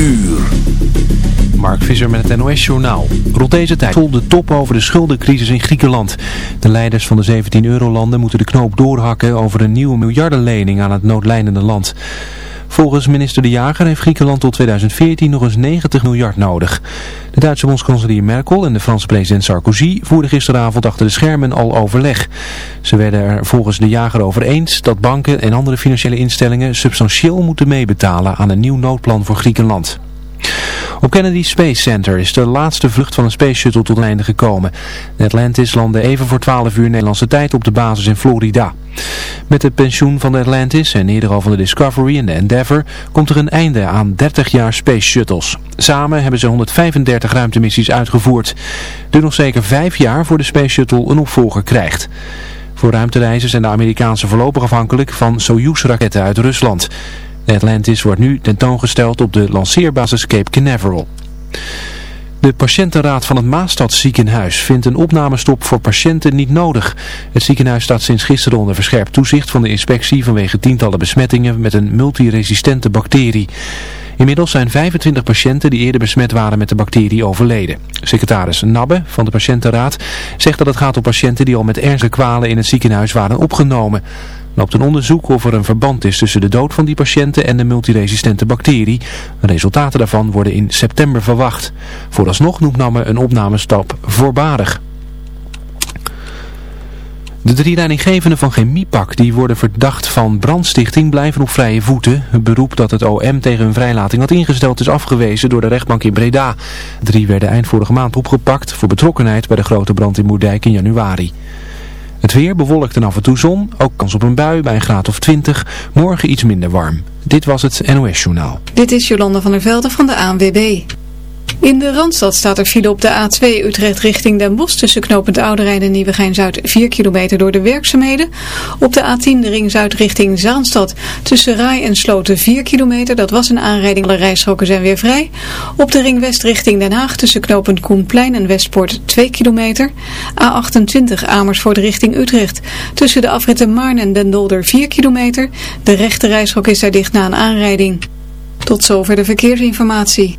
uur. Mark Visser met het NOS-journaal. Rond deze tijd voelt de top over de schuldencrisis in Griekenland. De leiders van de 17 eurolanden moeten de knoop doorhakken over een nieuwe miljardenlening aan het noodlijnende land. Volgens minister De Jager heeft Griekenland tot 2014 nog eens 90 miljard nodig. De Duitse bondskanselier Merkel en de Franse president Sarkozy voerden gisteravond achter de schermen al overleg. Ze werden er volgens De Jager over eens dat banken en andere financiële instellingen substantieel moeten meebetalen aan een nieuw noodplan voor Griekenland. Op Kennedy Space Center is de laatste vlucht van een Space Shuttle tot einde gekomen. De Atlantis landde even voor 12 uur Nederlandse tijd op de basis in Florida. Met het pensioen van de Atlantis en eerder al van de Discovery en de Endeavour komt er een einde aan 30 jaar Space Shuttles. Samen hebben ze 135 ruimtemissies uitgevoerd. Het duurt nog zeker 5 jaar voor de Space Shuttle een opvolger krijgt. Voor ruimtereizen zijn de Amerikaanse voorlopig afhankelijk van Soyuz-raketten uit Rusland. Atlantis wordt nu tentoongesteld op de lanceerbasis Cape Canaveral. De patiëntenraad van het Maastadziekenhuis vindt een opnamestop voor patiënten niet nodig. Het ziekenhuis staat sinds gisteren onder verscherpt toezicht van de inspectie vanwege tientallen besmettingen met een multiresistente bacterie. Inmiddels zijn 25 patiënten die eerder besmet waren met de bacterie overleden. Secretaris Nabbe van de patiëntenraad zegt dat het gaat om patiënten die al met ernstige kwalen in het ziekenhuis waren opgenomen loopt een onderzoek of er een verband is tussen de dood van die patiënten en de multiresistente bacterie. Resultaten daarvan worden in september verwacht. Vooralsnog noemt Namme een opnamestap voorbarig. De drie leidinggevenden van Chemiepak die worden verdacht van brandstichting blijven op vrije voeten. Het beroep dat het OM tegen hun vrijlating had ingesteld is afgewezen door de rechtbank in Breda. Drie werden eind vorige maand opgepakt voor betrokkenheid bij de grote brand in Moerdijk in januari. Het weer bewolkt en af en toe zon, ook kans op een bui bij een graad of 20. Morgen iets minder warm. Dit was het NOS Journaal. Dit is Jolanda van der Velde van de ANWB. In de Randstad staat er file op de A2 Utrecht richting Den Bosch tussen knooppunt Ouderijn en Nieuwegein-Zuid 4 kilometer door de werkzaamheden. Op de A10 de ring Zuid richting Zaanstad tussen Rai en Sloten 4 kilometer. Dat was een aanrijding, alle rijstroken zijn weer vrij. Op de ring West richting Den Haag tussen knooppunt Koenplein en Westpoort 2 kilometer. A28 Amersfoort richting Utrecht tussen de afritten Maarn en Den Dolder 4 kilometer. De rechte rijstrook is daar dicht na een aanrijding. Tot zover de verkeersinformatie.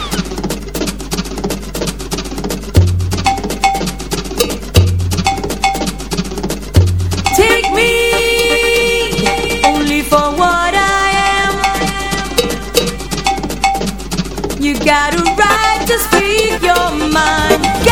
Got a right to speak your mind.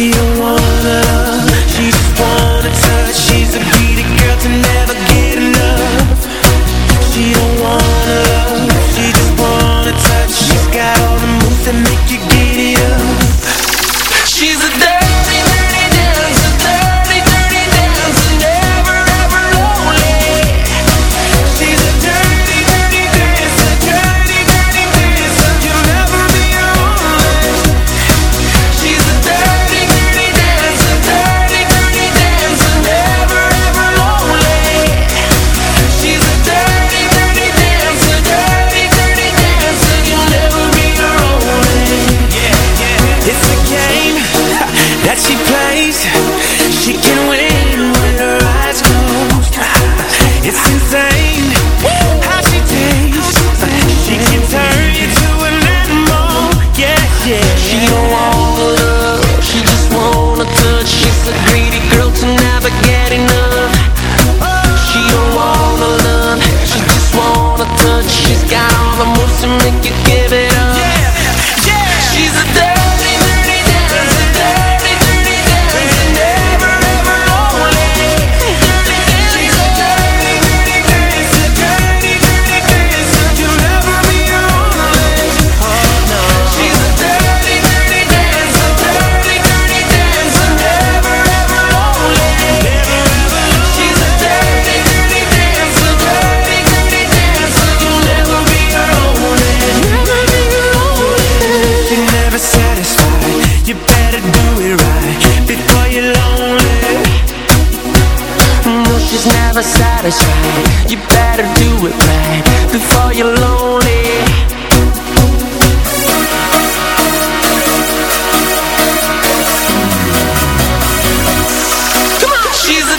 you. better do it right before you're lonely. Come on, she's a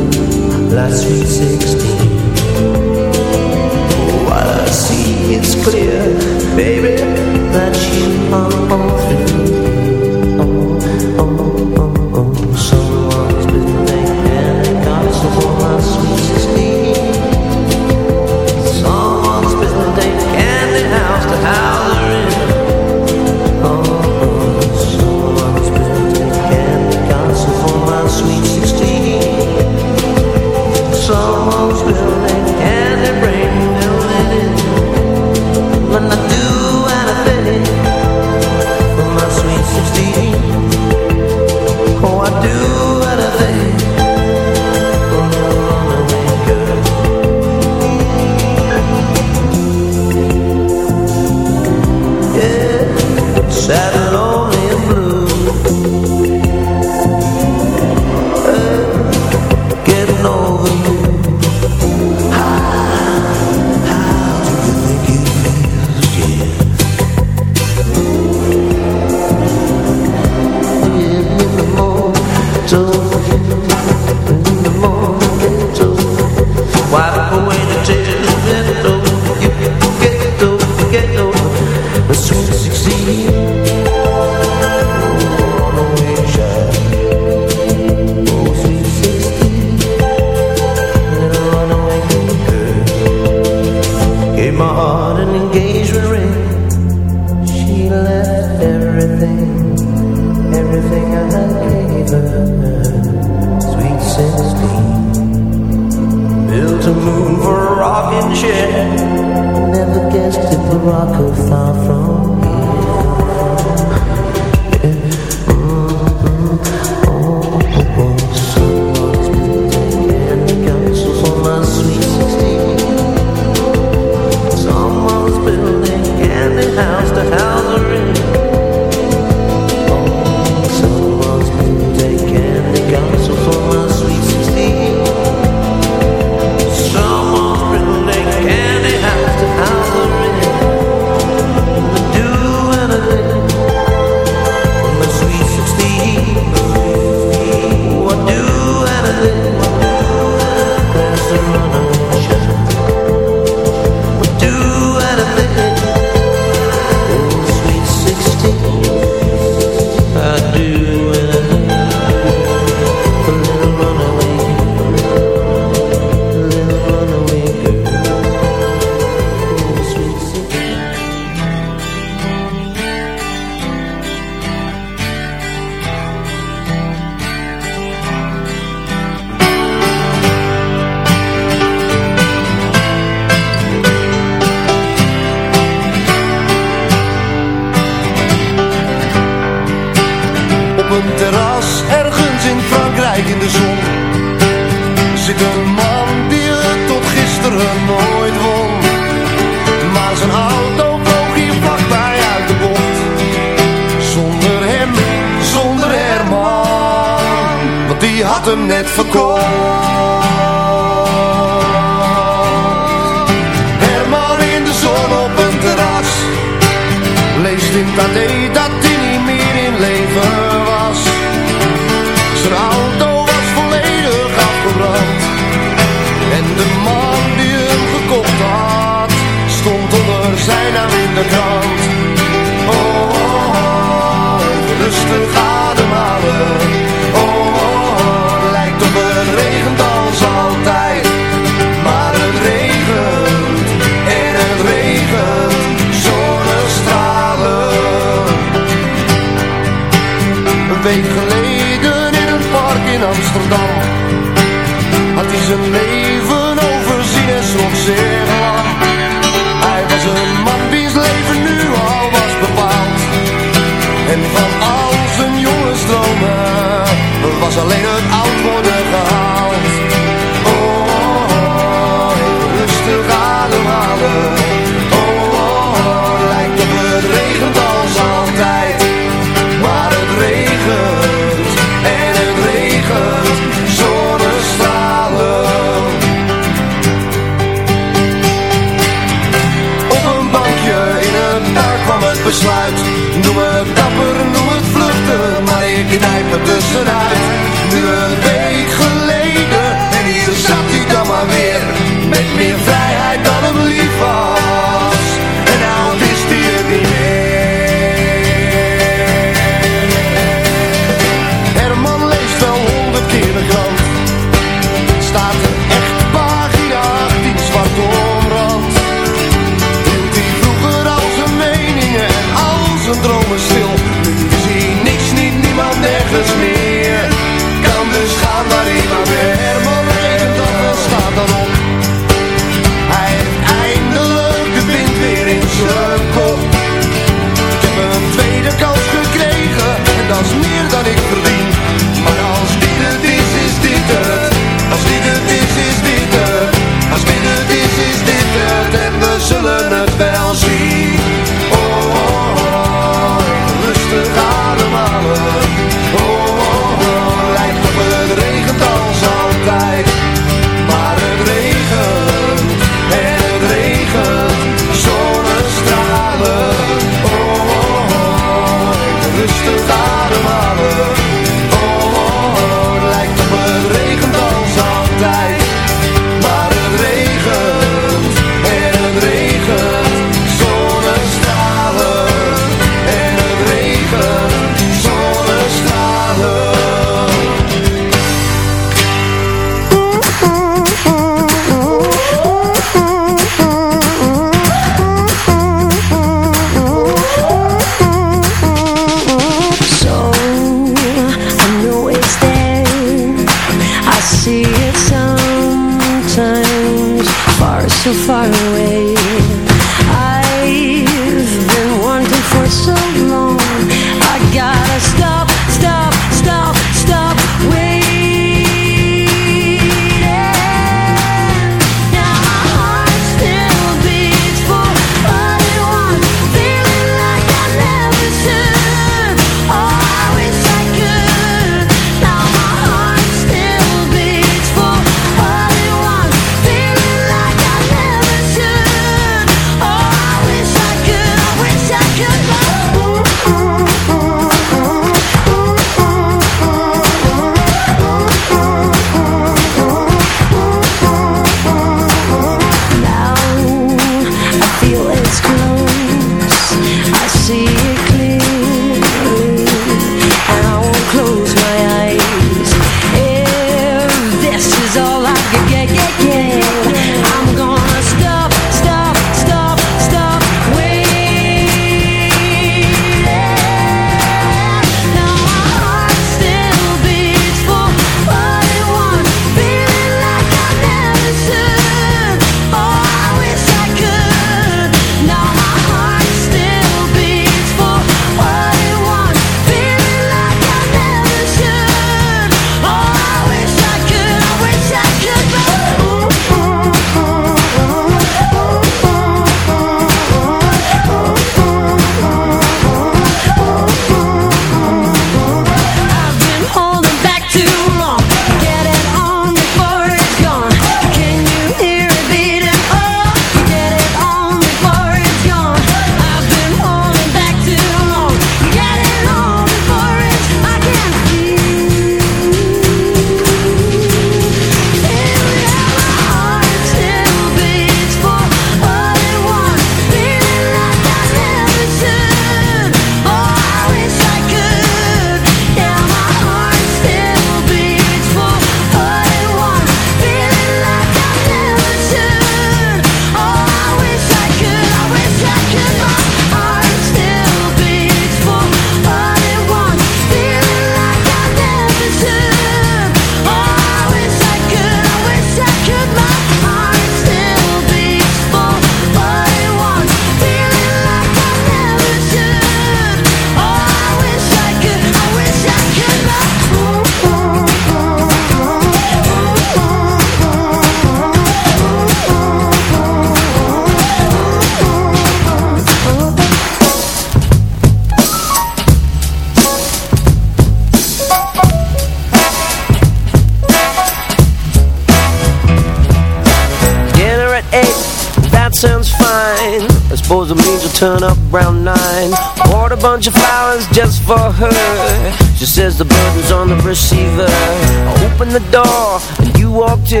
Opened the door and you walked in.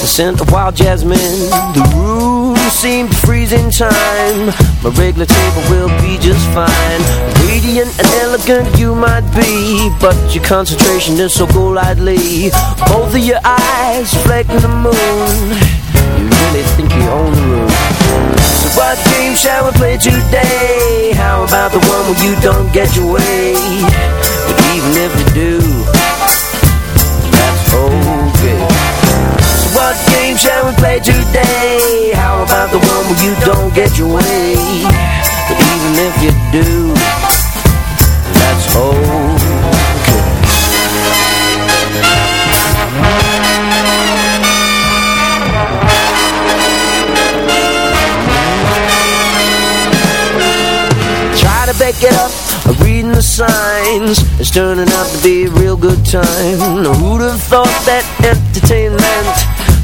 The scent of wild jasmine. The room seemed to freeze in time. My regular table will be just fine. Radiant and elegant you might be, but your concentration is so golightly. Both of your eyes reflecting the moon. You really think you own the room. So what game shall we play today? How about the one where you don't get your way? But even if today? How about the one where you don't get your way? But even if you do, that's okay. Try to back it up, reading the signs. It's turning out to be a real good time. Who'd have thought that entertainment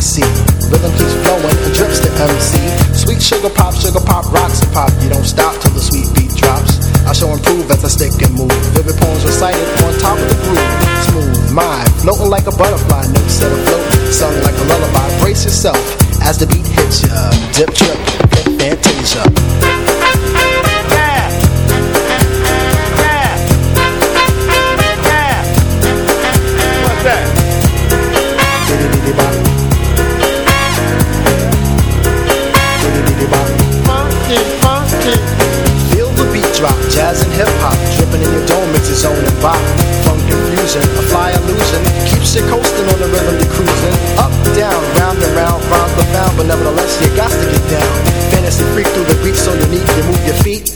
The. Rhythm keeps flowing and drips to MC. Sweet sugar pop, sugar pop, rocks and pop. You don't stop till the sweet beat drops. I shall improve as I stick and move. Vivid poems recited on top of the groove. Smooth mind, floating like a butterfly, notes set afloat, sung like a lullaby. Brace yourself as the beat hits ya. Dip, trip, fantasia. Jazz and hip hop, dripping in your dome its own and bop. Funk confusion, a fly illusion, keeps you coasting on the rhythm you're cruising. Up, down, round and round, round rhymes profound, but nevertheless you got to get down. Fantasy freak through the beat, so unique, you move your feet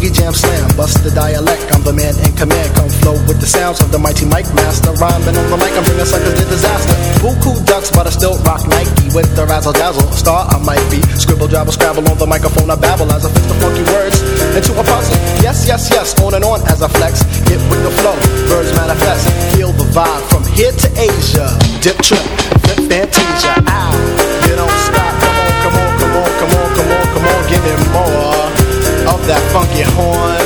Boogie jam slam. Bust the dialect, I'm the man in command. Come flow with the sounds of the mighty mic master. Rhyming on the mic, I'm bringing suckers to disaster. Buku ducks, but I still rock Nike with the razzle dazzle. Star I might be. Scribble, jabble, scrabble on the microphone. I babble as I fix the funky words into a puzzle. Yes, yes, yes, on and on as I flex. Get with the flow, birds manifest. Feel the vibe from here to Asia. Dip trip, that funky horn.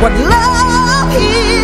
What love heals.